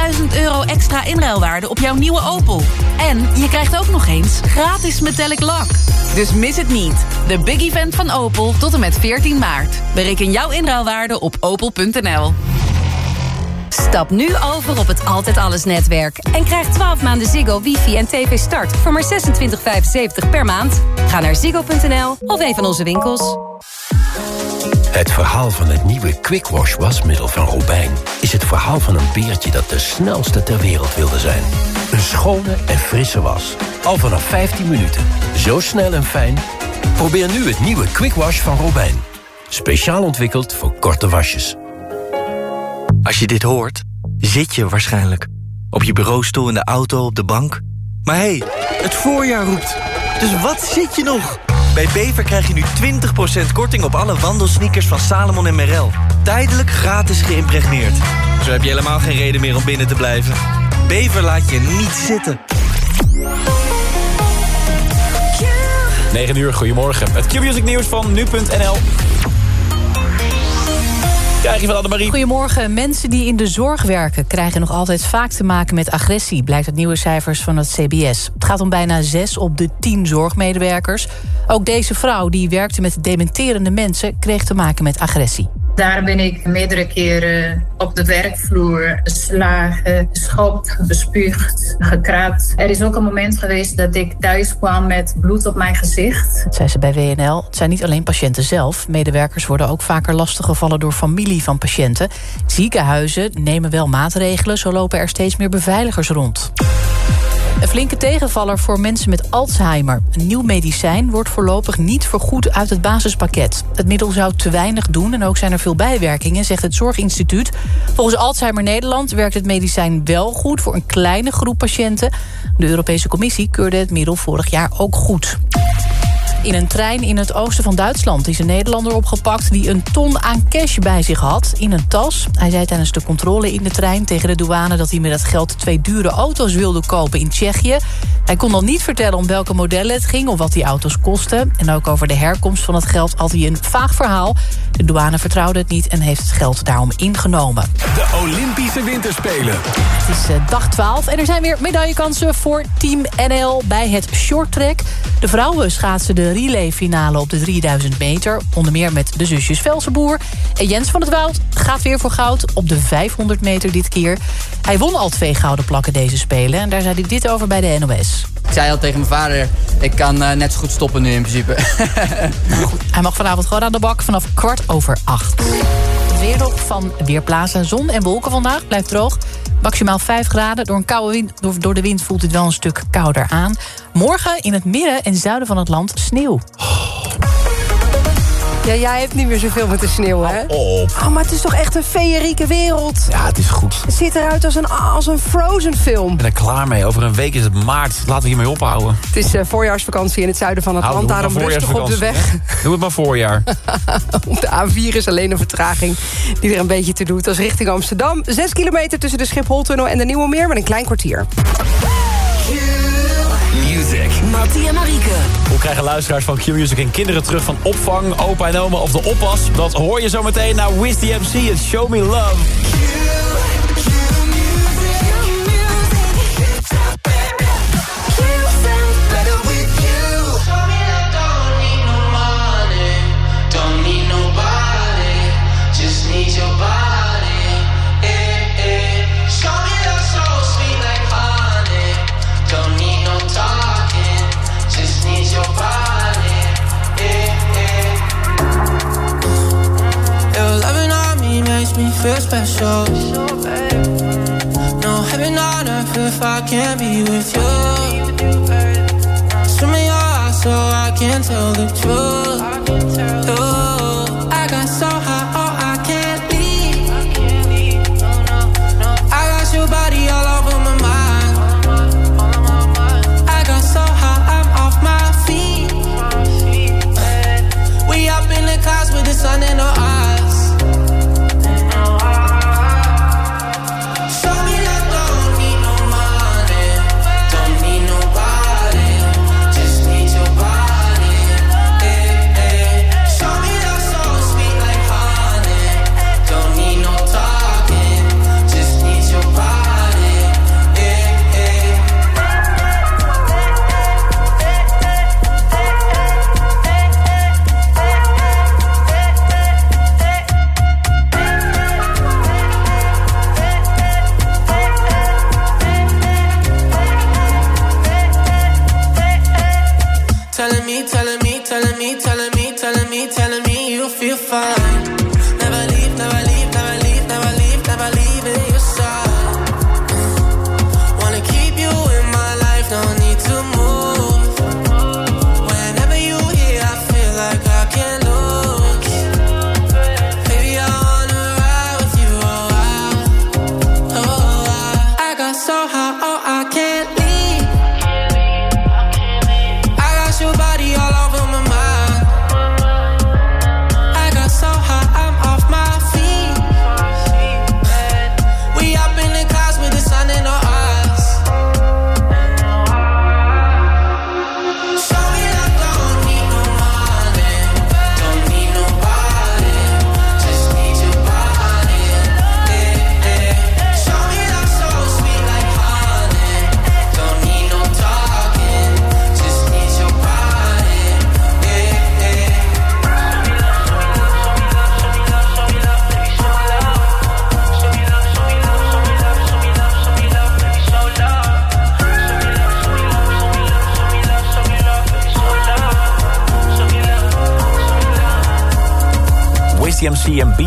5000 euro extra inruilwaarde op jouw nieuwe Opel. En je krijgt ook nog eens gratis metallic lak. Dus mis het niet. De big event van Opel tot en met 14 maart. Bereken jouw inruilwaarde op opel.nl. Stap nu over op het Altijd Alles netwerk. En krijg 12 maanden Ziggo, wifi en tv start voor maar 26,75 per maand. Ga naar ziggo.nl of een van onze winkels. Het verhaal van het nieuwe Quick Wash wasmiddel van Robijn... is het verhaal van een beertje dat de snelste ter wereld wilde zijn. Een schone en frisse was. Al vanaf 15 minuten. Zo snel en fijn. Probeer nu het nieuwe Quick Wash van Robijn. Speciaal ontwikkeld voor korte wasjes. Als je dit hoort, zit je waarschijnlijk. Op je bureaustoel, in de auto, op de bank. Maar hé, hey, het voorjaar roept. Dus wat zit je nog? Bij Bever krijg je nu 20% korting op alle wandelsneakers van Salomon en Merrell. Tijdelijk gratis geïmpregneerd. Zo heb je helemaal geen reden meer om binnen te blijven. Bever laat je niet zitten. 9 uur, goedemorgen. Het Q-music nieuws van nu.nl. Krijg je van Annemarie. Goedemorgen. Mensen die in de zorg werken... krijgen nog altijd vaak te maken met agressie... blijkt uit nieuwe cijfers van het CBS. Het gaat om bijna 6 op de 10 zorgmedewerkers. Ook deze vrouw, die werkte met dementerende mensen... kreeg te maken met agressie. Daar ben ik meerdere keren op de werkvloer geslagen, geschopt, bespuugd, gekraapt. Er is ook een moment geweest dat ik thuis kwam met bloed op mijn gezicht. Zei ze bij WNL. Het zijn niet alleen patiënten zelf. Medewerkers worden ook vaker lastiggevallen door familie van patiënten. Ziekenhuizen nemen wel maatregelen. Zo lopen er steeds meer beveiligers rond. Een flinke tegenvaller voor mensen met Alzheimer. Een nieuw medicijn wordt voorlopig niet vergoed uit het basispakket. Het middel zou te weinig doen en ook zijn er veel bijwerkingen, zegt het Zorginstituut. Volgens Alzheimer Nederland werkt het medicijn wel goed voor een kleine groep patiënten. De Europese Commissie keurde het middel vorig jaar ook goed. In een trein in het oosten van Duitsland is een Nederlander opgepakt... die een ton aan cash bij zich had in een tas. Hij zei tijdens de controle in de trein tegen de douane... dat hij met dat geld twee dure auto's wilde kopen in Tsjechië. Hij kon dan niet vertellen om welke modellen het ging... of wat die auto's kostten. En ook over de herkomst van het geld had hij een vaag verhaal. De douane vertrouwde het niet en heeft het geld daarom ingenomen. De Olympische Winterspelen. Het is eh, dag 12 en er zijn weer medaillekansen voor Team NL bij het shorttrack. De vrouwen schaatsen de relayfinale op de 3000 meter. Onder meer met de zusjes Velsenboer. En Jens van het Woud gaat weer voor goud op de 500 meter dit keer. Hij won al twee gouden plakken deze Spelen. En daar zei hij dit over bij de NOS. Ik zei al tegen mijn vader, ik kan uh, net zo goed stoppen nu in principe. nou goed, hij mag vanavond gewoon aan de bak vanaf kwart over acht. Het weer nog van Weerplaza. Zon en wolken vandaag. Blijft droog. Maximaal 5 graden. Door, een koude wind, door, door de wind voelt het wel een stuk kouder aan. Morgen in het midden en zuiden van het land sneeuw. Ja, jij hebt niet meer zoveel met de sneeuw, hè? Op. Oh, maar het is toch echt een feerieke wereld. Ja, het is goed. Het ziet eruit als een, als een Frozen film. Ik ben er klaar mee. Over een week is het maart. Laten we hiermee ophouden. Het is uh, voorjaarsvakantie in het zuiden van het land. Daarom rustig op de weg. hè? Doe het maar voorjaar. Op de A4 is alleen een vertraging die er een beetje te doet. Dat is richting Amsterdam. Zes kilometer tussen de Schipholtunnel en de Nieuwe Meer met een klein kwartier. Mattie en Marieke. Hoe krijgen luisteraars van Q-Music en kinderen terug van opvang, opa en oma of de oppas? Dat hoor je zo meteen naar Wiz DMC Show Me Love.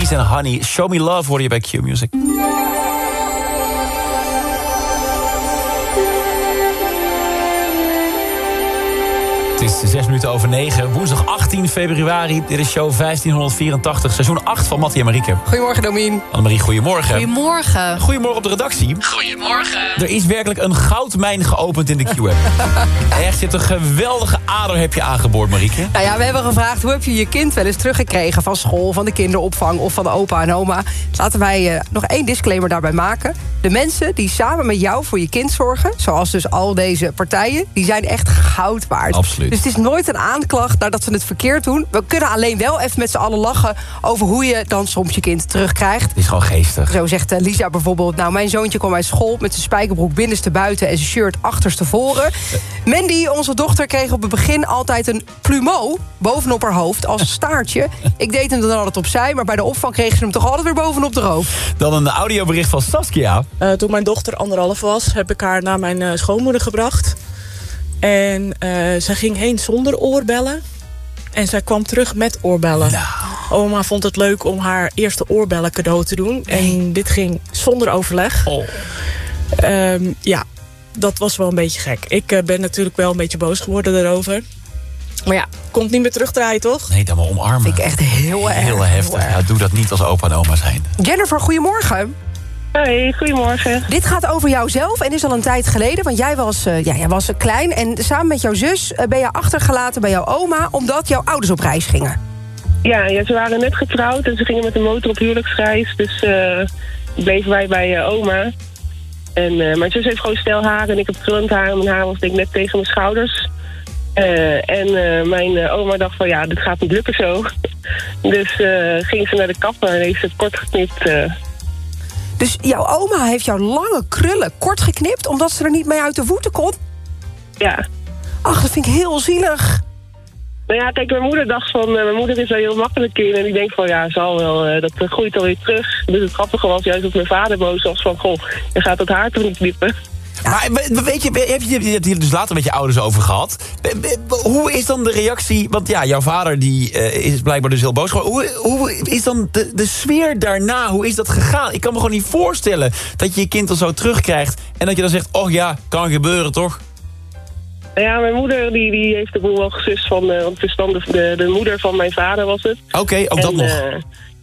Bees and Honey. Show Me Love hoor je bij Q-Music. Is zes minuten over negen. Woensdag 18 februari. Dit is show 1584, seizoen 8 van Mattie en Marieke. Goedemorgen, Domien. Annemarie, goedemorgen. Goedemorgen. Goedemorgen op de redactie. Goedemorgen. Er is werkelijk een goudmijn geopend in de Q-app. Echt, zit een geweldige ader heb je aangeboord, Marieke. Nou ja, we hebben gevraagd hoe heb je je kind wel eens teruggekregen... van school, van de kinderopvang of van opa en oma. Laten wij eh, nog één disclaimer daarbij maken. De mensen die samen met jou voor je kind zorgen... zoals dus al deze partijen, die zijn echt goud waard. Absoluut. Dus het is nooit een aanklacht nadat ze het verkeerd doen. We kunnen alleen wel even met z'n allen lachen... over hoe je dan soms je kind terugkrijgt. Het is gewoon geestig. Zo zegt eh, Lisa bijvoorbeeld... nou, mijn zoontje kwam uit school met zijn spijkerbroek binnenste buiten... en zijn shirt achterstevoren. Mandy, onze dochter, kreeg op het begin altijd een plumeau... bovenop haar hoofd als staartje. Ik deed hem dan altijd opzij, maar bij de opvang kreeg ze hem toch altijd weer bovenop de hoofd. Dan een audiobericht van Saskia. Uh, toen mijn dochter anderhalf was, heb ik haar naar mijn uh, schoonmoeder gebracht. En uh, zij ging heen zonder oorbellen. En zij kwam terug met oorbellen. Nou. Oma vond het leuk om haar eerste oorbellen cadeau te doen. En dit ging zonder overleg. Oh. Um, ja, dat was wel een beetje gek. Ik uh, ben natuurlijk wel een beetje boos geworden daarover. Maar ja, komt niet meer terugdraaien, toch? Nee, dan maar omarmen. Vind ik echt heel erg. Heel heftig. Ja, doe dat niet als opa en oma zijn. Jennifer, goedemorgen. Hoi, goedemorgen. Dit gaat over jouzelf en is al een tijd geleden. Want jij was, uh, ja, jij was klein en samen met jouw zus uh, ben je achtergelaten bij jouw oma... omdat jouw ouders op reis gingen. Ja, ja ze waren net getrouwd en ze gingen met de motor op huwelijksreis. Dus uh, bleven wij bij oma. En mijn zus heeft gewoon stel haar en ik heb krullend haar. En mijn haar was denk ik net tegen mijn schouders. en mijn oma dacht van ja, dit gaat niet lukken zo. dus ging ze naar de kapper en heeft ze het kort geknipt... Dus jouw oma heeft jouw lange krullen kort geknipt... omdat ze er niet mee uit de voeten kon? Ja. Ach, dat vind ik heel zielig. Nou ja, kijk, mijn moeder dacht van... Uh, mijn moeder is wel heel makkelijk in. En die denkt van, ja, zal wel, uh, dat groeit alweer terug. Dus het grappige was juist dat mijn vader boos was van... goh, je gaat het haar toch niet knippen? Maar weet je, heb je het hier dus later met je ouders over gehad? Hoe is dan de reactie? Want ja, jouw vader die, uh, is blijkbaar dus heel boos geworden. Hoe, hoe is dan de, de sfeer daarna? Hoe is dat gegaan? Ik kan me gewoon niet voorstellen dat je je kind dan zo terugkrijgt... en dat je dan zegt, oh ja, kan gebeuren toch? Ja, mijn moeder die, die heeft de boel wel gesust van... Uh, want het is dan de, de, de, moeder van mijn vader was het. Oké, okay, ook en, dat nog. Uh,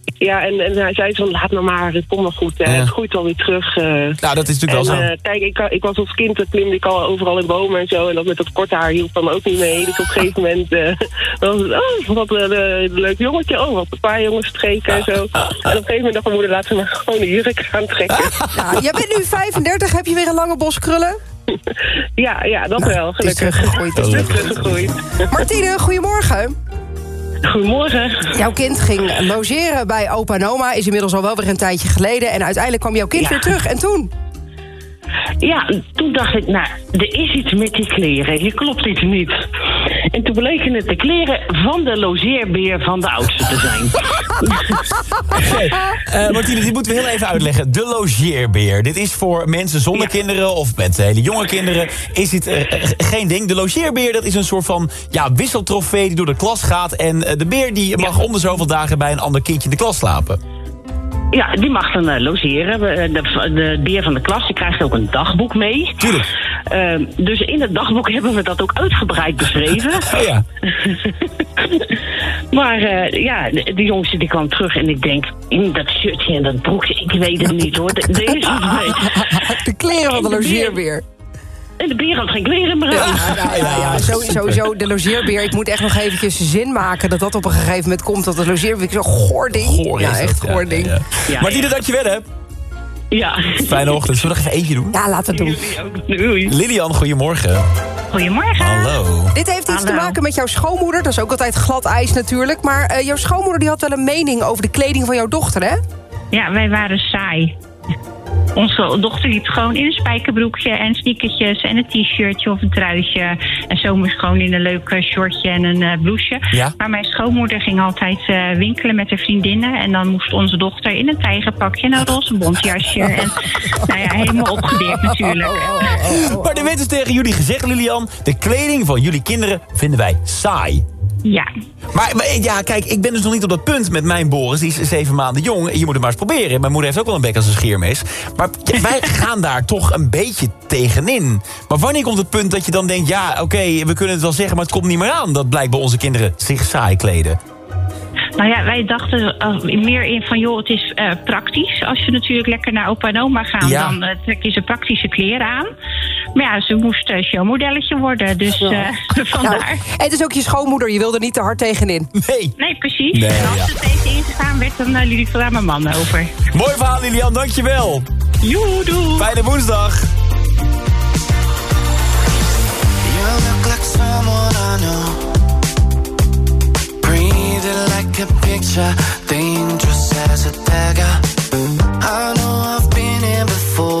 ja, en, en hij zei van, laat nou maar, het komt wel goed. Ja. Het groeit alweer terug. Uh. Nou, dat is natuurlijk en, wel zo. Uh, kijk, ik, ik was als kind, klimde ik al overal in bomen en zo. En dat met dat korte haar hielp dan ook niet mee. Dus op een gegeven moment uh, was het, oh, wat een leuk jongetje. Oh, wat een paar jongens streken en zo. En op een gegeven moment dacht mijn moeder, laat ze maar gewoon de jurk aantrekken. Ja, jij bent nu 35, heb je weer een lange bos krullen? ja, ja, dat nou, wel, gelukkig. Het is teruggegroeid. Het is teruggegroeid. Martine, goedemorgen. Goedemorgen. Jouw kind ging logeren bij opa en oma. Is inmiddels al wel weer een tijdje geleden. En uiteindelijk kwam jouw kind ja. weer terug. En toen? Ja, toen dacht ik, nou, er is iets met die kleren. Hier klopt iets niet. En toen bleken het de kleren van de logeerbeer van de oudste te zijn. okay. uh, Martine, dit moeten we heel even uitleggen. De logeerbeer. Dit is voor mensen zonder ja. kinderen of met hele jonge kinderen... is dit uh, geen ding. De logeerbeer dat is een soort van ja, wisseltrofee die door de klas gaat... en uh, de beer die mag ja. om de zoveel dagen bij een ander kindje in de klas slapen. Ja, die mag dan uh, logeren. De, de beer van de klas die krijgt ook een dagboek mee. Tuurlijk. Uh, dus in het dagboek hebben we dat ook uitgebreid beschreven. Oh ja. maar uh, ja, die jongste die kwam terug en ik denk... in dat shirtje en dat broekje, ik weet het niet hoor. Er is iets mee. De kleren van de logeerbeer. En de beer had geen kleren meer aan. Ja, ja, ja, ja. Sowieso de logeerbeer. Ik moet echt nog eventjes zin maken dat dat op een gegeven moment komt. Dat de logeerbeer zo'n goor ding. Goor ja, echt goor ding. Ja, ja. Martine, dankjewel hè. Ja. Fijne ochtend. Zullen we nog even eentje doen? Ja, laten we het doen. Doei. Lilian, goedemorgen. Goedemorgen. Hallo. Dit heeft iets Hallo. te maken met jouw schoonmoeder. Dat is ook altijd glad ijs natuurlijk. Maar uh, jouw schoonmoeder die had wel een mening over de kleding van jouw dochter, hè? Ja, wij waren saai. Onze dochter liep gewoon in een spijkerbroekje en sneakertjes en een t-shirtje of een truitje. En zomers gewoon in een leuk shortje en een uh, blouseje. Ja? Maar mijn schoonmoeder ging altijd uh, winkelen met haar vriendinnen. En dan moest onze dochter in een tijgerpakje en een roze bontjasje. En nou ja, helemaal opgedeerd natuurlijk. Maar er werd dus tegen jullie gezegd, Lilian... de kleding van jullie kinderen vinden wij saai. Ja. Maar, maar, ja, kijk, ik ben dus nog niet op dat punt met mijn Boris. Die is zeven maanden jong. Je moet het maar eens proberen. Mijn moeder heeft ook wel een bek als een scheermes. Maar ja, wij gaan daar toch een beetje tegenin. Maar wanneer komt het punt dat je dan denkt... ja, oké, we kunnen het wel zeggen, maar het komt niet meer aan... dat blijkbaar onze kinderen zich saai kleden? Nou ja, wij dachten uh, meer in van, joh, het is uh, praktisch. Als je natuurlijk lekker naar opa en oma gaan, Ja. dan uh, trek je ze praktische kleren aan. Maar ja, ze moest uh, showmodelletje worden, dus Ja. vandaar. Nou, en het is ook je schoonmoeder, je wil er niet te hard tegenin. Nee. Nee, precies. Nee, en als ja. ze tegen ingegaan werd, dan uh, liet ik aan mijn man over. Mooi verhaal, Lilian, dankjewel. Joe, doe. Fijne woensdag. You look like someone I know. Breathing like a picture, dangerous as a dagger. I know I've been here before.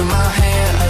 from my hair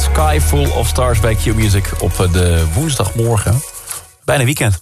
Sky Full of Stars bij Q-Music op eh, de woensdagmorgen. Bijna weekend.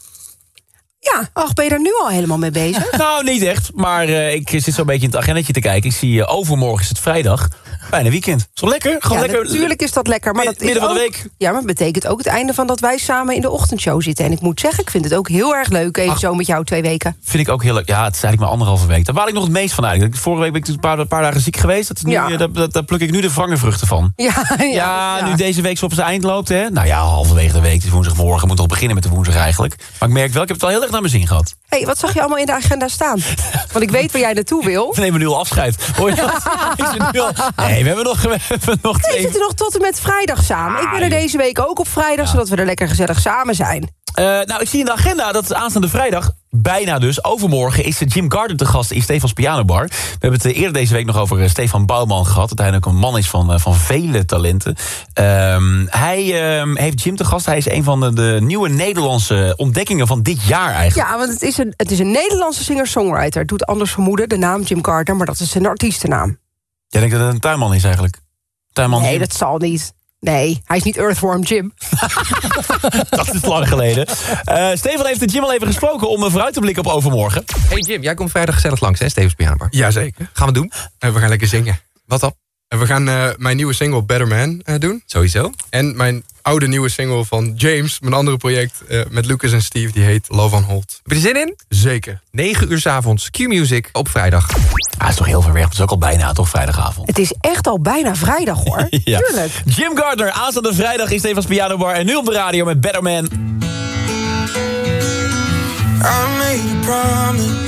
Ja, ach, ben je daar nu al helemaal mee bezig? nou, niet echt, maar eh, ik zit zo'n beetje in het agendetje te kijken. Ik zie eh, overmorgen is het vrijdag. Bijna weekend. Wel lekker? Gewoon ja, lekker. natuurlijk is dat lekker. Maar dat midden van de week. Ja, maar het betekent ook het einde van dat wij samen in de ochtendshow zitten. En ik moet zeggen, ik vind het ook heel erg leuk. Even zo met jou twee weken. Vind ik ook heel leuk. Ja, het is eigenlijk maar anderhalve week. Daar waal ik nog het meest van uit. Vorige week ben ik een paar, een paar dagen ziek geweest. Dat is nu, Ja. eh, daar, daar, daar pluk ik nu de vruchten van. Ja, ja, Ja, nu deze week zo op zijn eind loopt, hè. Nou ja, halverwege de week, het is woensdagmorgen. Moet nog beginnen met de woensdag eigenlijk. Maar ik merk wel, ik heb het wel heel erg naar mijn zin gehad. hey, wat zag je allemaal in de agenda staan? Want ik weet waar jij naartoe wil. We nemen nu al afscheid. Hoor je dat? Ik zit nu al- Nee, we hebben nog, we hebben nog Nee, we twee... zitten nog tot en met vrijdag samen. Ik ben er deze week ook op vrijdag, zodat we er lekker gezellig samen zijn. Eh, nou, ik zie in de agenda dat aanstaande vrijdag, bijna dus, overmorgen... is Jim Gardner te gast in Stefans Pianobar. We hebben het eh, eerder deze week nog over eh, Stefan Bouwman gehad... dat hij ook een man is van, van vele talenten. Ehm, hij ehm, heeft Jim te gast. Hij is een van de, de nieuwe Nederlandse ontdekkingen van dit jaar eigenlijk. Ja, want het is een, het is een Nederlandse singer-songwriter. Het doet anders vermoeden, de naam Jim Carter, maar dat is zijn artiestennaam. Jij denkt dat het een tuinman is eigenlijk? Tuinman Nee, Jim? dat zal niet. Nee, hij is niet Earthworm Jim. dat is lang geleden. Eh, Stefan heeft de Jim al even gesproken om een vooruit te blikken op overmorgen. Hey Jim, jij komt vrijdag gezellig langs, hè, Stevens Pianobar? Jazeker. Gaan we doen? En we gaan lekker zingen. Wat dan? En we gaan eh, mijn nieuwe single Better Man eh, doen. Sowieso. En mijn oude nieuwe single van James, mijn andere project eh, met Lucas en Steve, die heet Love on Hold. Heb je er zin in? Zeker. 9 uur 's avonds, Q-Music op vrijdag. Ah, is toch heel ver weg. Het is ook al bijna, toch, vrijdagavond. Het is echt al bijna vrijdag, hoor. Ja. Tuurlijk. Jim Gardner, aanstaande vrijdag in Stefans Piano Bar. En nu op de radio met Better Man. I made a promise.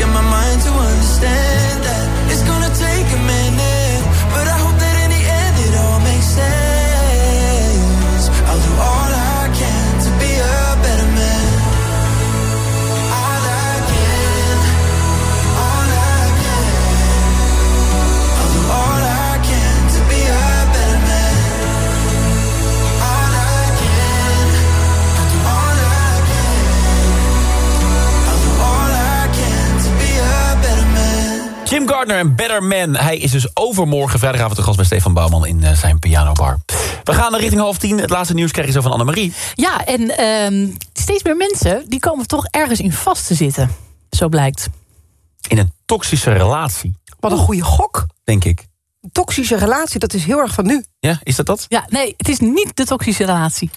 in my mind Jim Gardner en Better Man. Hij is dus overmorgen vrijdagavond de gast bij Stefan Bouwman in eh, zijn pianobar. We gaan naar richting half tien. Het laatste nieuws krijg je zo van Annemarie. Ja, en ehm, steeds meer mensen die komen toch ergens in vast te zitten. Zo blijkt. In een toxische relatie, Wat een goede gok. denk ik. Toxische relatie, dat is heel erg van nu. Ja, is dat dat? Ja, nee, het is niet de toxische relatie.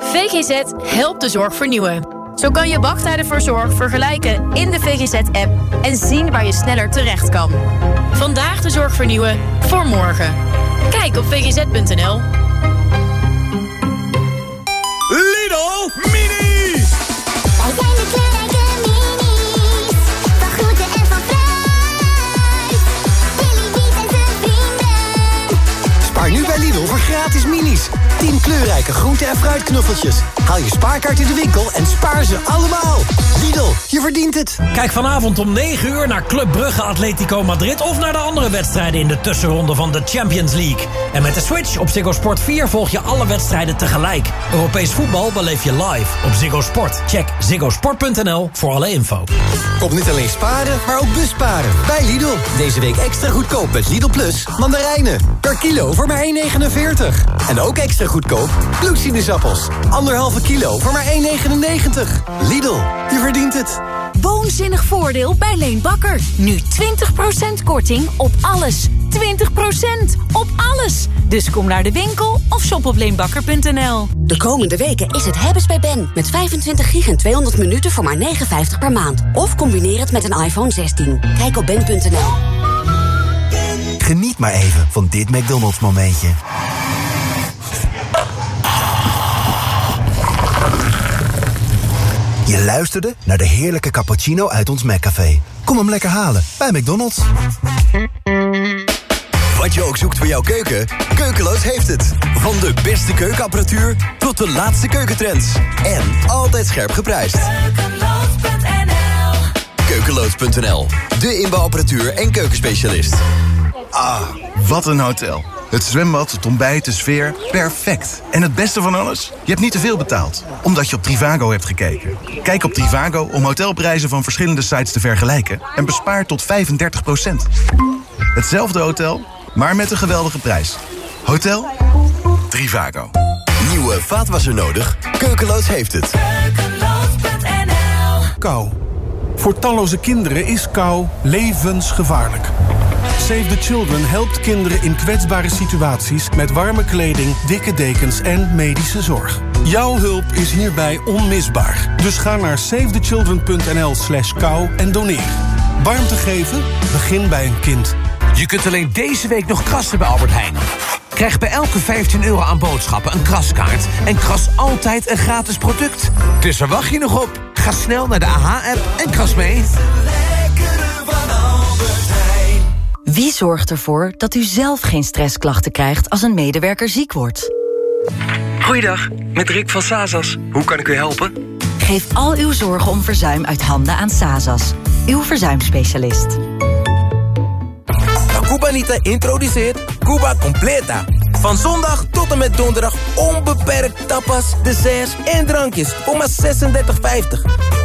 VGZ helpt de zorg vernieuwen. Zo kan je wachttijden voor zorg vergelijken in de VGZ-app en zien waar je sneller terecht kan. Vandaag de zorg vernieuwen voor morgen. Kijk op vgz.nl. Lidl Mini! Wij zijn de kleurrijke minis. Van groente en van fruit. Billy Biet en zijn vrienden. Spaar nu bij Lidl voor gratis minis. 10 kleurrijke groente- en fruitknuffeltjes. Haal je spaarkaart in de winkel en spaar ze allemaal. Lidl, je verdient het. Kijk vanavond om 9 uur naar Club Brugge Atletico Madrid... of naar de andere wedstrijden in de tussenronde van de Champions League. En met de Switch op Ziggo Sport 4 volg je alle wedstrijden tegelijk. Europees voetbal beleef je live op Ziggo Sport. Check ziggosport.nl voor alle info. Kom niet alleen sparen, maar ook busparen. Bij Lidl. Deze week extra goedkoop met Lidl Plus mandarijnen. Per kilo voor maar 1,49. En ook extra goedkoop bloedsinusappels. Anderhalve kilo voor maar 1,99. Lidl, je verdient het. Woonzinnig voordeel bij Leen Bakker. Nu 20% korting op alles. 20% op alles. Dus kom naar de winkel of shop op leenbakker.nl. De komende weken is het hebben's bij Ben. Met 25 gig en 200 minuten voor maar 59 per maand. Of combineer het met een iPhone 16. Kijk op ben.nl. Geniet maar even van dit McDonald's momentje. Je luisterde naar de heerlijke cappuccino uit ons McCafé. Kom hem lekker halen bij McDonald's. Wat je ook zoekt voor jouw keuken, Keukeloos heeft het. Van de beste keukenapparatuur tot de laatste keukentrends. En altijd scherp geprijsd. Keukeloos.nl, de inbouwapparatuur en keukenspecialist. Ah, wat een hotel. Het zwembad, het ontbijt, de sfeer, perfect. En het beste van alles? Je hebt niet te veel betaald, omdat je op Trivago hebt gekeken. Kijk op Trivago om hotelprijzen van verschillende sites te vergelijken... en bespaar tot 35% Hetzelfde hotel, maar met een geweldige prijs. Hotel Trivago. Nieuwe vaatwasser nodig? Keukeloos heeft het. Kou. Voor talloze kinderen is kou levensgevaarlijk. Save the Children helpt kinderen in kwetsbare situaties... met warme kleding, dikke dekens en medische zorg. Jouw hulp is hierbij onmisbaar. Dus ga naar savethechildren.nl slash kou en doneer. Warmte geven? Begin bij een kind. Je kunt alleen deze week nog krassen bij Albert Heijn. Krijg bij elke 15 euro aan boodschappen een kraskaart... en kras altijd een gratis product. Dus waar wacht je nog op? Ga snel naar de AH-app en kras mee. Wie zorgt ervoor dat u zelf geen stressklachten krijgt als een medewerker ziek wordt? Goeiedag, met Rick van Sazas. Hoe kan ik u helpen? Geef al uw zorgen om verzuim uit handen aan Sazas, uw verzuimspecialist. Cubanita introduceert Cuba Completa. Van zondag tot en met donderdag onbeperkt tapas, desserts en drankjes voor maar 36,50.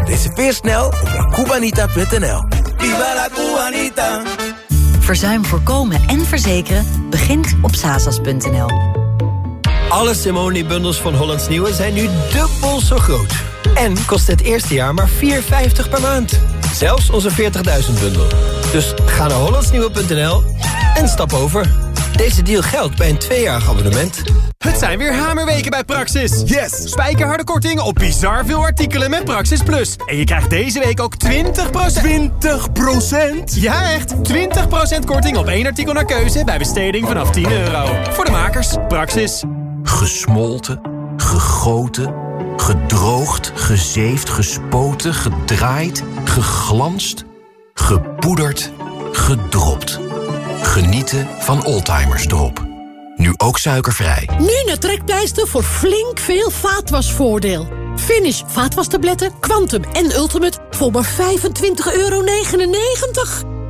Reserveer snel op lacubanita.nl. Viva la Cubanita! Verzuim voorkomen en verzekeren begint op sazas.nl. Alle Simone-bundels van Hollands Nieuwe zijn nu dubbel zo groot. En kost het eerste jaar maar 4,50 per maand. Zelfs onze 40.000 bundel. Dus ga naar hollandsnieuwe.nl en stap over. Deze deal geldt bij een tweejarig abonnement. Het zijn weer hamerweken bij Praxis. Yes! Spijkerharde korting op bizar veel artikelen met Praxis Plus. En je krijgt deze week ook 20%... 20%? Ja, echt! 20% korting op één artikel naar keuze bij besteding vanaf 10 euro. Voor de makers, Praxis. Gesmolten, gegoten, gedroogd, gezeefd, gespoten, gedraaid, geglanst, gepoederd, gedropt. Genieten van Oldtimers Drop. Nu ook suikervrij. Nu naar Trekpleister voor flink veel vaatwasvoordeel. Finish vaatwastabletten, Quantum en Ultimate voor maar 25,99 euro.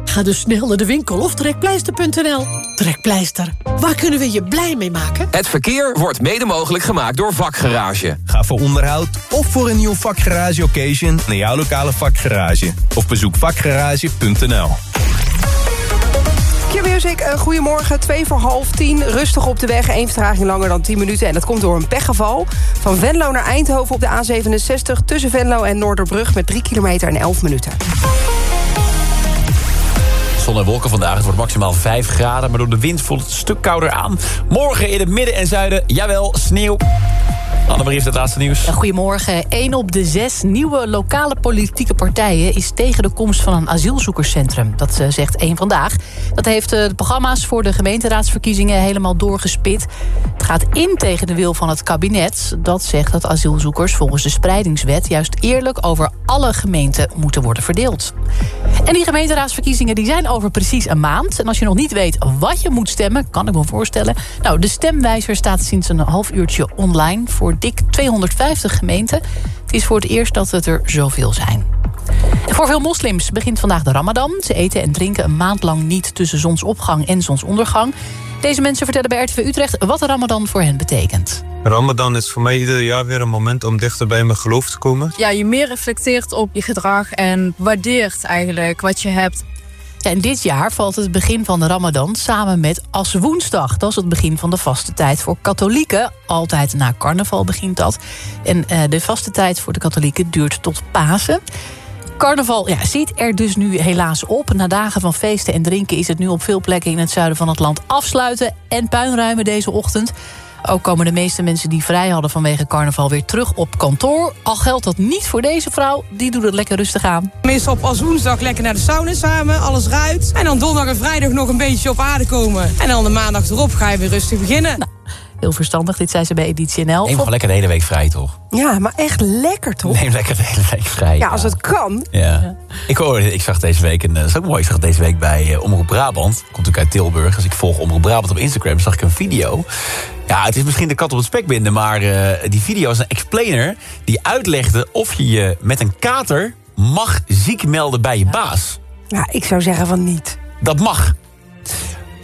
Ga dus snel naar de winkel of trekpleister.nl. Trekpleister, waar kunnen we je blij mee maken? Het verkeer wordt mede mogelijk gemaakt door Vakgarage. Ga voor onderhoud of voor een nieuw vakgarage occasion naar jouw lokale vakgarage. Of bezoek vakgarage.nl. Q-Music, uh, goedemorgen. Twee voor half tien. Rustig op de weg. Eén vertraging langer dan 10 minuten. En dat komt door een pechgeval. Van Venlo naar Eindhoven op de A67. Tussen Venlo en Noorderbrug met 3 kilometer en 11 minuten. Zon en wolken vandaag. Het wordt maximaal 5 graden, maar door de wind voelt het een stuk kouder aan. Morgen in het midden en zuiden, jawel, sneeuw. Annemarie heeft het laatste nieuws. Goedemorgen. Eén op de zes nieuwe lokale politieke partijen... is tegen de komst van een asielzoekerscentrum. Dat eh, zegt één Vandaag. Dat heeft eh, de programma's voor de gemeenteraadsverkiezingen... helemaal doorgespit. Het gaat in tegen de wil van het kabinet. Dat zegt dat asielzoekers volgens de spreidingswet... juist eerlijk over alle gemeenten moeten worden verdeeld. En die gemeenteraadsverkiezingen die zijn over precies een maand. En als je nog niet weet wat je moet stemmen, kan ik me voorstellen. Nou, de stemwijzer staat sinds een half uurtje online... voor dik 250 gemeenten. Het is voor het eerst dat het er zoveel zijn. En voor veel moslims begint vandaag de ramadan. Ze eten en drinken een maand lang niet tussen zonsopgang en zonsondergang. Deze mensen vertellen bij RTV Utrecht wat de ramadan voor hen betekent. Ramadan is voor mij ieder jaar weer een moment om dichter bij mijn geloof te komen. Ja, je meer reflecteert op je gedrag en waardeert eigenlijk wat je hebt. En dit jaar valt het begin van de Ramadan samen met Aswoensdag. Dat is het begin van de vaste tijd voor katholieken. Altijd na carnaval begint dat. En eh, de vaste tijd voor de katholieken duurt tot Pasen. Carnaval ja, er dus nu helaas op. Na dagen van feesten en drinken is het nu op veel plekken in het zuiden van het land afsluiten en puinruimen deze ochtend. Ook komen de meeste mensen die vrij hadden vanwege carnaval weer terug op kantoor. Al geldt dat niet voor deze vrouw, die doet het lekker rustig aan. Meestal op als woensdag lekker naar de sauna samen, alles ruikt. En dan donderdag en vrijdag nog een beetje op aarde komen. En dan de maandag erop ga je weer rustig beginnen. Nou, heel verstandig, dit zei ze bij Editie NL. Neem gewoon lekker de hele week vrij, toch? Ja, maar echt lekker toch? Neem lekker de hele week vrij. Ja, als het kan. Ja. Ik, hoorde, ik zag deze week, en dat is ook mooi, ik zag deze week bij uh, Omroep Brabant. Komt natuurlijk uit Tilburg, dus ik volg Omroep Brabant op Instagram. zag ik een video. Ja, het is misschien de kat op het spek binden, maar uh, die video is een explainer... die uitlegde of je je met een kater mag ziek melden bij je baas. Ja, ik zou zeggen van niet. Dat mag.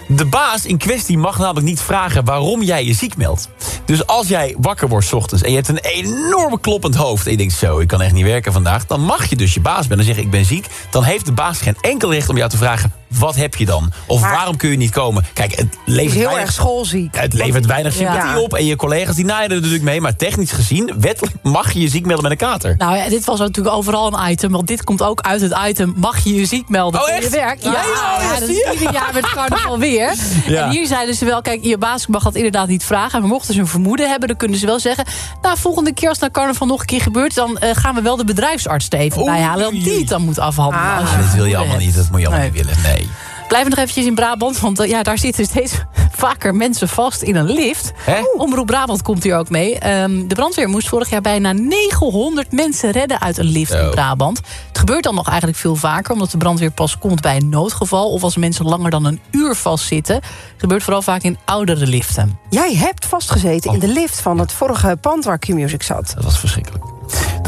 De baas in kwestie mag namelijk niet vragen waarom jij je ziek meldt. Dus als jij wakker wordt ochtends en je hebt een enorme kloppend hoofd... en je denkt zo, ik kan echt niet werken vandaag... dan mag je dus je baas bellen en zeggen ik ben ziek. Dan heeft de baas geen enkel recht om jou te vragen... wat heb je dan? Of Maar- waarom kun je niet komen? Kijk, het levert heel weinig- erg schoolziek. Het levert weinig sympathie Ja. op. En je collega's die naaien er natuurlijk mee. Maar technisch gezien, wettelijk mag je je ziek melden met een kater. Nou ja, dit was natuurlijk overal een item. Want dit komt ook uit het item... mag je je ziek melden Oh, voor je werk? Ja, ja, ja, dat is ieder jaar met carnaval weer. Ja. En hier zeiden ze wel... kijk, je baas mag dat inderdaad niet vragen. Maar mochten ze een vermoeden hebben... dan kunnen ze wel zeggen... nou, volgende keer als het naar carnaval nog een keer gebeurt... dan eh, gaan we wel de bedrijfsarts er even bijhalen. Dat die het dan moet afhandelen. Ah. als je Ja, een dit wil je allemaal niet. Dat moet je allemaal Nee. niet willen. Nee. Blijven nog eventjes in Brabant, want eh, ja, daar zitten steeds vaker mensen vast in een lift. Omroep Brabant komt hier ook mee. Ehm, de brandweer moest vorig jaar bijna 900 mensen redden uit een lift in Brabant. Het gebeurt dan nog eigenlijk veel vaker, omdat de brandweer pas komt bij een noodgeval... of als mensen langer dan een uur vastzitten. Het gebeurt vooral vaak in oudere liften. Jij hebt vastgezeten in de lift van het vorige pand waar Q-Music zat. Dat was verschrikkelijk.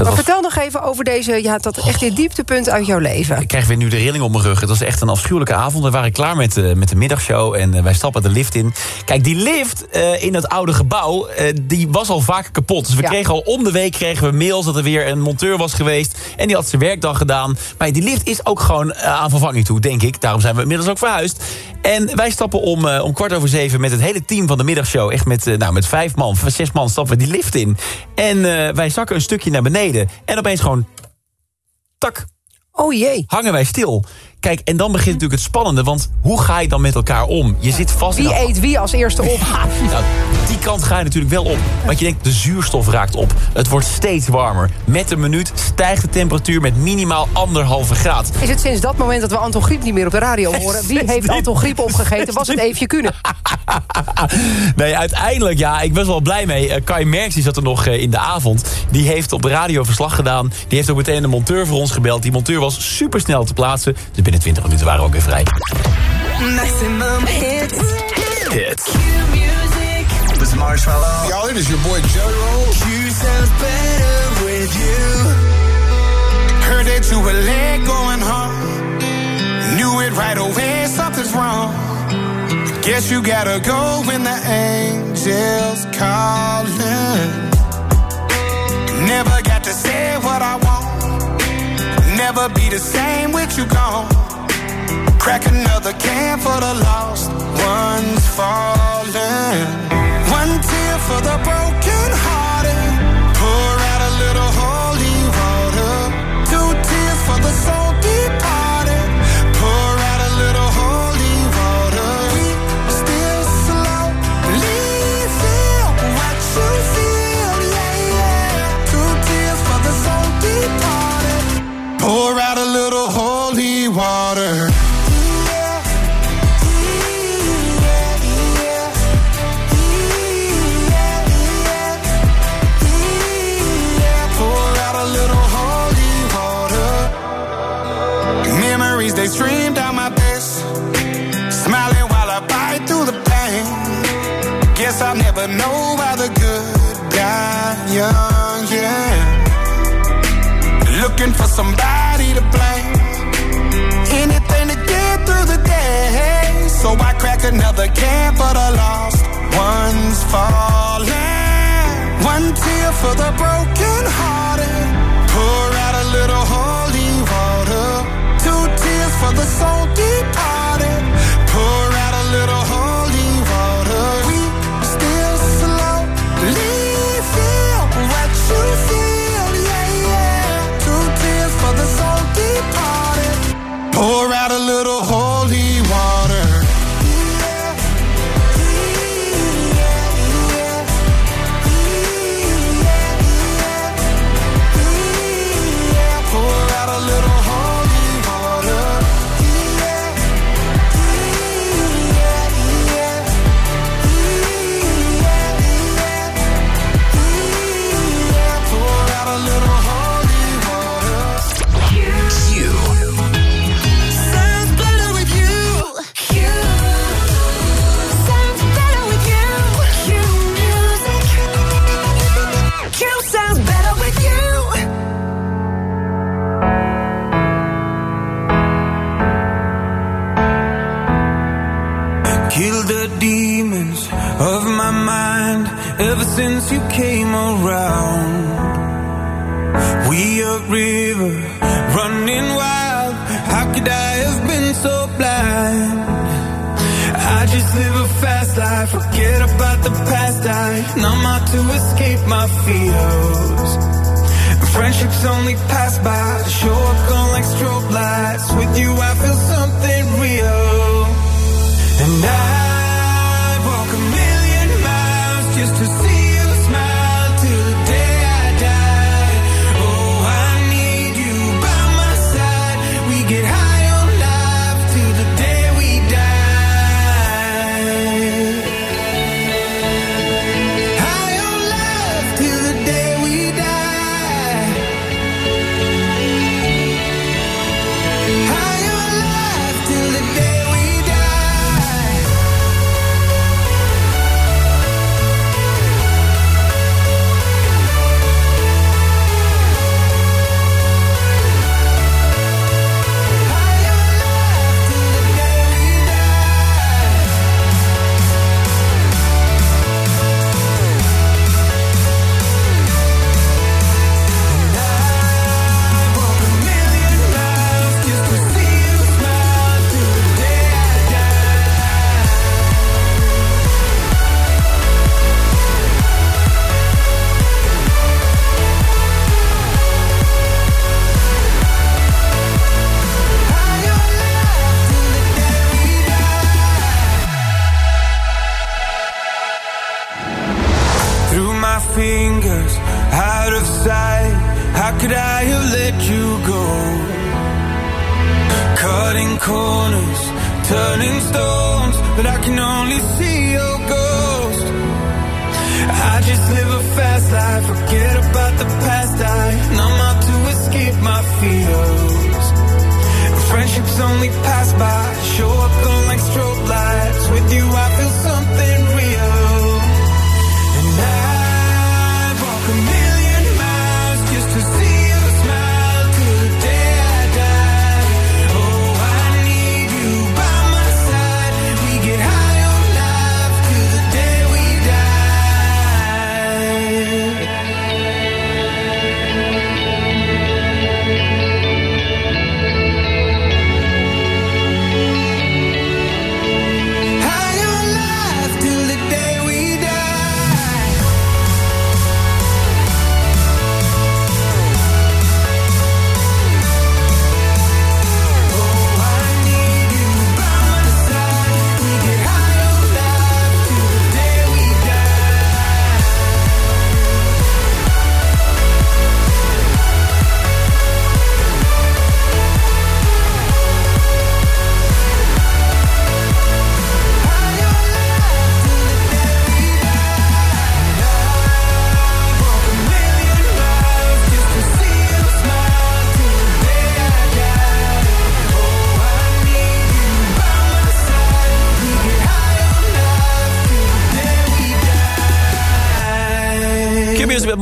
Maar was vertel nog even over deze, ja, dat echt dit dieptepunt uit jouw leven. Ik krijg weer nu de rilling op mijn rug. Het was echt een afschuwelijke avond. We waren klaar met, eh, met de middagshow en eh, wij stappen de lift in. Kijk, die lift eh, in dat oude gebouw, die was al vaak kapot. Dus we kregen al om de week kregen we mails dat er weer een monteur was geweest. En die had zijn werkdag gedaan. Maar die lift is ook gewoon aan vervanging toe, denk ik. Daarom zijn we inmiddels ook verhuisd. En wij stappen om, om kwart over zeven met het hele team van de middagshow. Echt met, nou, met vijf man, zes man stappen we die lift in. En wij zakken een stukje naar beneden. En opeens gewoon tak. Oh jee. Hangen wij stil. Kijk, en dan begint natuurlijk het spannende. Want hoe ga je dan met elkaar om? Je zit vast Wie in een- eet wie als eerste op? nou, die kant ga je natuurlijk wel op. Want je denkt, de zuurstof raakt op. Het wordt steeds warmer. Met de minuut stijgt de temperatuur met minimaal anderhalve graad. Is het sinds dat moment dat we Anton Griep niet meer op de radio horen? Wie heeft Anton Griep opgegeten? Was het Eefje Kunen? Nee, uiteindelijk, ja, ik was wel blij mee. Eh, Kai Merks die zat er nog eh, in de avond. Die heeft op de radio verslag gedaan. Die heeft ook meteen de monteur voor ons gebeld. Die monteur was supersnel te plaatsen. Dus binnen 20 minuten waren we ook weer vrij. Maximum hits. Hits. This is Marshmallow. Y'all, it is your boy J. Roll. You sounds better with you. Heard that you were late going home. Knew it right away, something's wrong. Guess you gotta go when the angels calling. Never got to say what I want. Never be the same with you gone. Crack another can for the lost ones falling. One tear to escape my fears. Friendships only pass by, show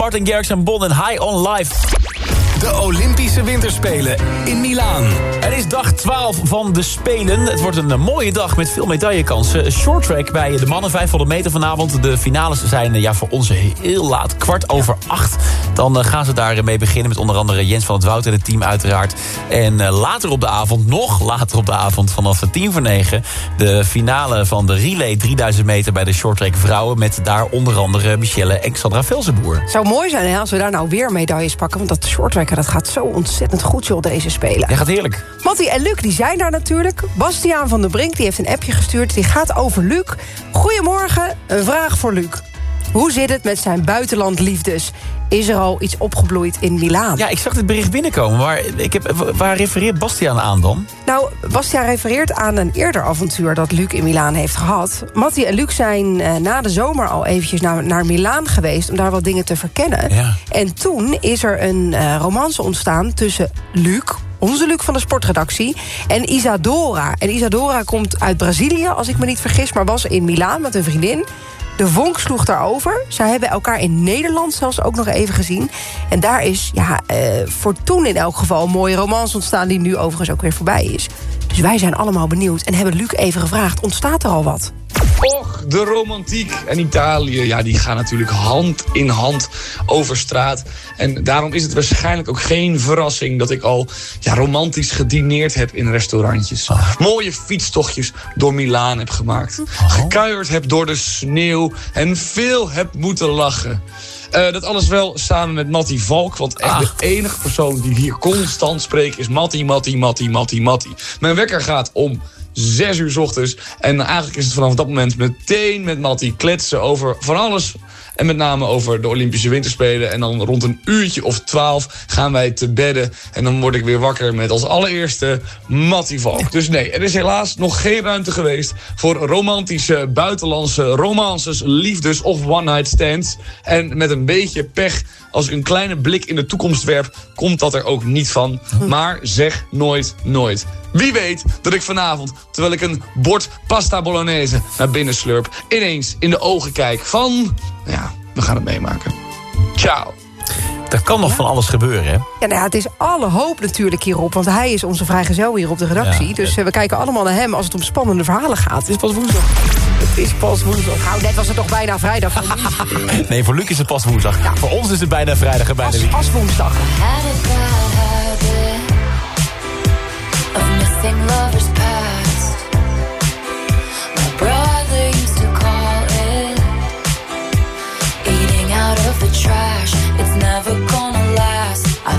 Martin Bon en High on Life. De Olympische Winterspelen in Milaan. Het is dag 12 van de Spelen. Het wordt een mooie dag met veel medaillekansen. Short track bij de mannen 500 meter vanavond. De finales zijn eh, ja, voor ons heel laat, kwart over acht. Dan eh, gaan ze daarmee beginnen met onder andere Jens van het Woud en het team uiteraard. En eh, later op de avond, nog later op de avond, vanaf tien voor negen... de finale van de relay 3000 meter bij de short track vrouwen... met daar onder andere Michelle en Sandra Velzenboer. Het zou mooi zijn hè, als we daar nou weer medailles pakken. Want dat dat gaat zo ontzettend goed joh, deze Spelen. Ja, gaat heerlijk. Mattie en Luc die zijn daar natuurlijk. Bastiaan van der Brink die heeft een appje gestuurd. Die gaat over Luc. Goedemorgen, een vraag voor Luc. Hoe zit het met zijn buitenlandliefdes? Is er al iets opgebloeid in Milaan? Ja, ik zag dit bericht binnenkomen, maar ik heb, waar refereert Bastiaan aan dan? Nou, Bastiaan refereert aan een eerder avontuur dat Luc in Milaan heeft gehad. Mattie en Luc zijn eh, na de zomer al eventjes naar, naar Milaan geweest... om daar wat dingen te verkennen. Ja. En toen is er een eh, romance ontstaan tussen Luc... onze Luc van de sportredactie, en Isadora. En Isadora komt uit Brazilië, als ik me niet vergis... maar was in Milaan met een vriendin... De vonk sloeg daarover. Zij hebben elkaar in Nederland zelfs ook nog even gezien. En daar is ja, eh, voor toen in elk geval een mooie romance ontstaan... die nu overigens ook weer voorbij is. Dus wij zijn allemaal benieuwd en hebben Luc even gevraagd... ontstaat er al wat? Och, de romantiek en Italië, ja, die gaan natuurlijk hand in hand over straat. En daarom is het waarschijnlijk ook geen verrassing dat ik al ja, romantisch gedineerd heb in restaurantjes. Mooie fietstochtjes door Milaan heb gemaakt. Gekuierd heb door de sneeuw en veel heb moeten lachen. Eh, dat alles wel samen met Matty Valk. Want echt de enige persoon die hier constant spreekt is Matty, Matty, Matty, Matty, Matty. Mijn wekker gaat om zes uur 's ochtends. En eigenlijk is het vanaf dat moment meteen met Matty kletsen over van alles. En met name over de Olympische Winterspelen. En dan rond een uurtje of twaalf gaan wij te bedden. En dan word ik weer wakker met als allereerste Matty Valk. Dus nee, er is helaas nog geen ruimte geweest... voor romantische buitenlandse romances, liefdes of one-night stands. En met een beetje pech, als ik een kleine blik in de toekomst werp... komt dat er ook niet van. Maar zeg nooit nooit. Wie weet dat ik vanavond, terwijl ik een bord pasta bolognese naar binnen slurp... ineens in de ogen kijk van... Ja, we gaan het meemaken. Ciao. Er kan nog van alles gebeuren, hè? Ja, nou ja, het is alle hoop natuurlijk hierop. Want hij is onze vrijgezel hier op de redactie. Ja, dus eh, we kijken allemaal naar hem als het om spannende verhalen gaat. Het is pas woensdag. Het is pas woensdag. Nou, net was het toch bijna vrijdag. voor Luc. Nee, voor Luc is het pas woensdag. Voor ons is het bijna vrijdag en bijna Als, weekend. als woensdag. of missing lovers past. My brother used to call it eating out of the trash. It's never gonna last. I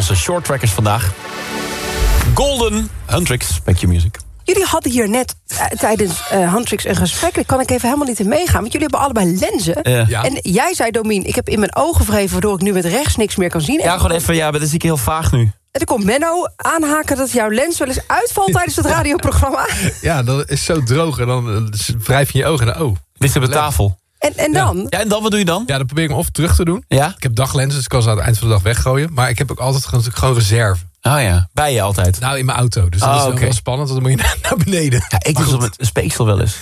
onze, onze short trackers vandaag. Golden Huntrix, Back Your Music. Jullie hadden hier net eh, tijdens eh Huntrix een gesprek. Daar kan ik even helemaal niet in meegaan. Want jullie hebben allebei lenzen. Ja. Ja. En jij zei, Domien, ik heb in mijn ogen wreven... waardoor ik nu met rechts niks meer kan zien. Ja, En gewoon even, ja, maar dat is ik heel vaag nu. En toen komt Menno aanhaken dat jouw lens wel eens uitvalt... tijdens het radioprogramma. Ja, dat is zo droog en dan eh, wrijf je je ogen en oh. Ligt op de tafel. En, en dan? Ja, en dan, wat doe je dan? Ja, dan probeer ik hem of terug te doen. Ja? Ik heb daglenzen, dus ik kan ze aan het eind van de dag weggooien. Maar ik heb ook altijd gewoon, gewoon reserve. Oh ja, bij je altijd? Nou, in mijn auto. Dus dat Oh, is wel, oké. wel spannend, want dan moet je naar, naar beneden. Ja, ik doe het met een speeksel wel eens.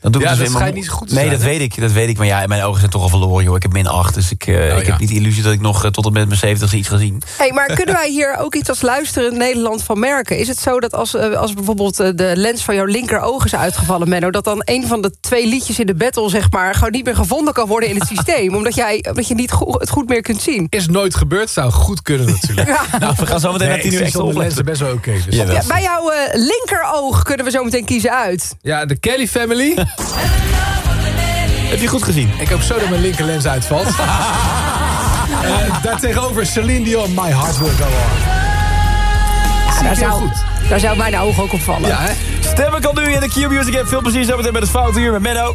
Dan doe ik Ja, dus dat schijnt niet zo goed te Nee, zijn, dat hè? weet ik, dat weet ik. Maar ja, mijn ogen zijn toch al verloren, joh. Ik heb min 8, dus ik, eh, ik ja. heb niet de illusie dat ik nog eh, tot en met mijn 70 iets ga zien. Hey, maar kunnen wij hier ook iets als luisterend Nederland van merken? Is het zo dat als, eh, als bijvoorbeeld de lens van jouw linkeroog is uitgevallen, Menno... dat dan een van de twee liedjes in de battle, zeg maar... gewoon niet meer gevonden kan worden in het systeem? omdat, jij, omdat je niet go- het goed meer kunt zien? Is nooit gebeurd, zou goed kunnen natuurlijk. Ja. Nou, we gaan zo meteen Nee, naar 10 uur ik zie extra zonder opletten. lenzen best wel oké. dus. Ja, bij jouw linkeroog kunnen we zo meteen kiezen uit. Ja, de Kelly Family. Heb je goed gezien? Ik hoop zo dat mijn linker lens uitvalt. Eh, daartegenover Celine Dion, My Heart Will Go On. Ja, daar, heel zou, goed. daar zou mijn oog ook op vallen. Ja, hè? Stemmen kan nu in de Q-Music app. Veel plezier zo meteen met het foute uur met Menno.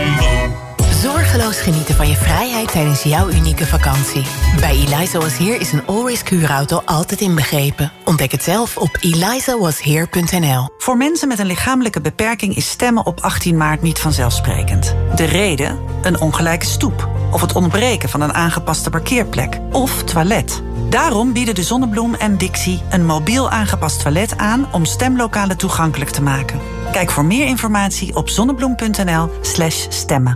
genieten van je vrijheid tijdens jouw unieke vakantie. Bij Eliza Was Here is een all-risk huurauto altijd inbegrepen. Ontdek het zelf op elizawasheer.nl. Voor mensen met een lichamelijke beperking is stemmen op 18 maart niet vanzelfsprekend. De reden? Een ongelijke stoep. Of het ontbreken van een aangepaste parkeerplek. Of toilet. Daarom bieden de Zonnebloem en Dixie een mobiel aangepast toilet aan om stemlokalen toegankelijk te maken. Kijk voor meer informatie op zonnebloem.nl stemmen.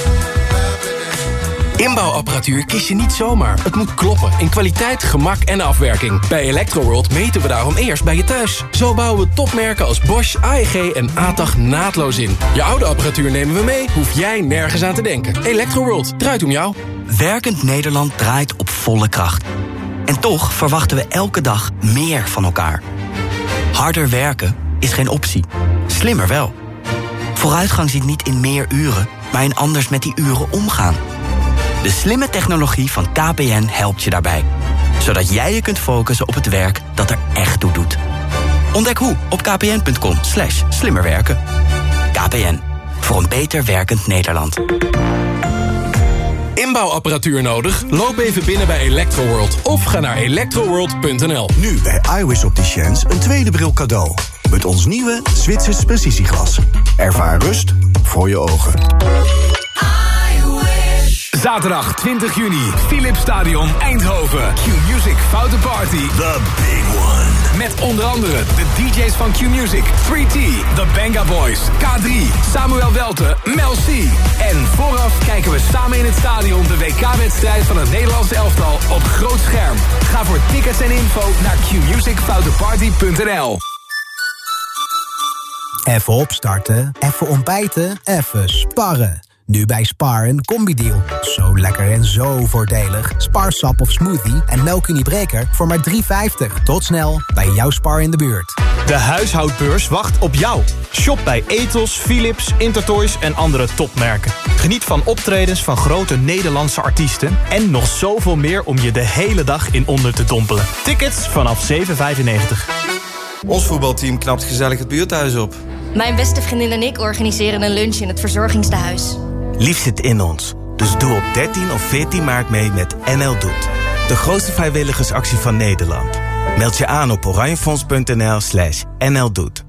Inbouwapparatuur kies je niet zomaar. Het moet kloppen in kwaliteit, gemak en afwerking. Bij Electroworld meten we daarom eerst bij je thuis. Zo bouwen we topmerken als Bosch, AEG en ATAG naadloos in. Je oude apparatuur nemen we mee, hoef jij nergens aan te denken. Electroworld, draait om jou. Werkend Nederland draait op volle kracht. En toch verwachten we elke dag meer van elkaar. Harder werken is geen optie. Slimmer wel. Vooruitgang zit niet in meer uren, maar in anders met die uren omgaan. De slimme technologie van KPN helpt je daarbij. Zodat jij je kunt focussen op het werk dat er echt toe doet. Ontdek hoe op kpn.com slash slimmerwerken. KPN, voor een beter werkend Nederland. Inbouwapparatuur nodig? Loop even binnen bij Electroworld of ga naar electroworld.nl. Nu bij iWis Opticians een tweede bril cadeau. Met ons nieuwe Zwitsers precisieglas. Ervaar rust voor je ogen. Zaterdag 20 juni, Philips Stadion Eindhoven. Q-Music Foute Party. The big one. Met onder andere de DJ's van Q-Music, 3T, The Banga Boys, K3, Samuel Welte, Mel C. En vooraf kijken we samen in het stadion de WK-wedstrijd van het Nederlandse elftal op groot scherm. Ga voor tickets en info naar qmusicfouteparty.nl. Even opstarten, even ontbijten, even sparren. Nu bij Spar een combi-deal. Zo lekker en zo voordelig. Sparsap of smoothie en melkuniebreker voor maar 3,50. Tot snel bij jouw Spar in de buurt. De huishoudbeurs wacht op jou. Shop bij Ethos, Philips, Intertoys en andere topmerken. Geniet van optredens van grote Nederlandse artiesten... en nog zoveel meer om je de hele dag in onder te dompelen. Tickets vanaf 7,95. Ons voetbalteam knapt gezellig het buurthuis op. Mijn beste vriendin en ik organiseren een lunch in het verzorgingstehuis. Lief zit in ons. Dus doe op 13 of 14 maart mee met NL Doet. De grootste vrijwilligersactie van Nederland. Meld je aan op oranjefonds.nl slash NL Doet.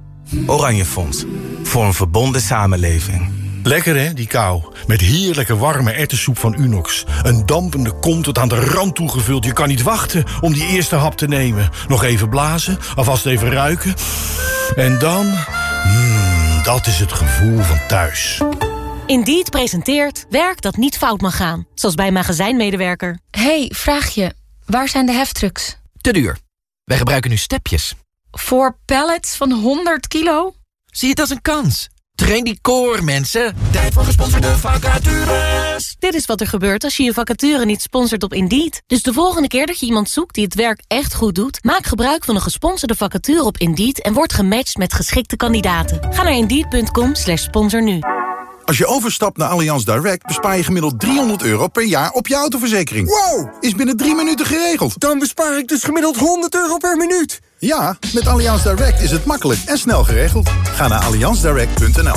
Oranje Fonds. Voor een verbonden samenleving. Lekker hè, die kou. Met heerlijke warme ertessoep van Unox. Een dampende kom tot aan de rand toegevuld. Je kan niet wachten om die eerste hap te nemen. Nog even blazen, alvast even ruiken. En dan... Mmm, dat is het gevoel van thuis. Indeed presenteert werk dat niet fout mag gaan. Zoals bij een magazijnmedewerker. hey, vraagje. Waar zijn de heftrucks? Te duur. Wij gebruiken nu stepjes. Voor pallets van 100 kilo? Zie het als een kans. Train die core, mensen. Tijd voor gesponsorde vacatures. Dit is wat er gebeurt als je je vacature niet sponsort op Indeed. Dus de volgende keer dat je iemand zoekt die het werk echt goed doet... maak gebruik van een gesponsorde vacature op Indeed... en word gematcht met geschikte kandidaten. Ga naar Indeed.com slash sponsor nu. Als je overstapt naar Allianz Direct bespaar je gemiddeld 300 euro per jaar op je autoverzekering. Wow! Is binnen drie minuten geregeld. Dan bespaar ik dus gemiddeld 100 euro per minuut. Ja, met Allianz Direct is het makkelijk en snel geregeld. Ga naar allianzdirect.nl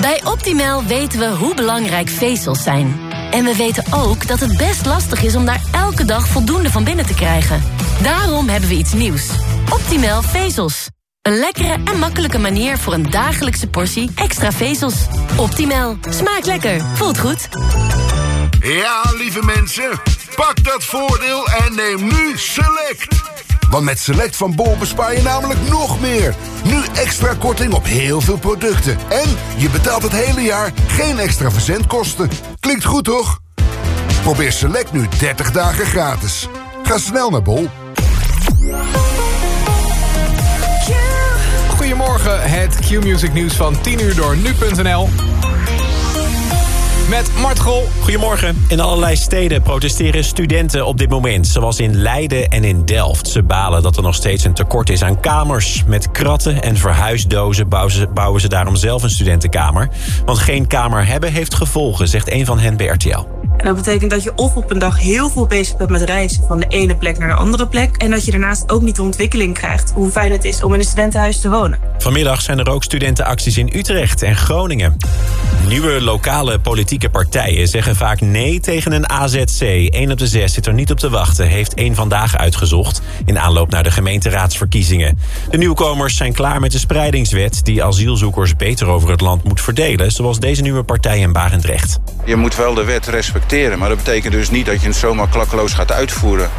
Bij Optimal weten we hoe belangrijk vezels zijn. En we weten ook dat het best lastig is om daar elke dag voldoende van binnen te krijgen. Daarom hebben we iets nieuws. Optimal vezels. Een lekkere en makkelijke manier voor een dagelijkse portie extra vezels. Optimal. Smaakt lekker. Voelt goed. Ja, lieve mensen. Pak dat voordeel en neem nu Select. Want met Select van Bol bespaar je namelijk nog meer. Nu extra korting op heel veel producten. En je betaalt het hele jaar geen extra verzendkosten. Klinkt goed, toch? Probeer Select nu 30 dagen gratis. Ga snel naar Bol. Goedemorgen, het Q-Music nieuws van 10 uur door nu.nl. Met Mart Gol. Goedemorgen. In allerlei steden protesteren studenten op dit moment. Zoals in Leiden en in Delft. Ze balen dat er nog steeds een tekort is aan kamers. Met kratten en verhuisdozen bouwen ze, bouwen ze daarom zelf een studentenkamer. Want geen kamer hebben heeft gevolgen, zegt een van hen bij RTL. En dat betekent dat je of op een dag heel veel bezig bent met reizen van de ene plek naar de andere plek. En dat je daarnaast ook niet de ontwikkeling krijgt hoe fijn het is om in een studentenhuis te wonen. Vanmiddag zijn er ook studentenacties in Utrecht en Groningen. Nieuwe lokale politieke partijen zeggen vaak nee tegen een AZC. 1 op de 6 zit er niet op te wachten, heeft één vandaag uitgezocht... in aanloop naar de gemeenteraadsverkiezingen. De nieuwkomers zijn klaar met de spreidingswet... die asielzoekers beter over het land moet verdelen... zoals deze nieuwe partij in Barendrecht. Je moet wel de wet respecteren, maar dat betekent dus niet dat je het zomaar klakkeloos gaat uitvoeren.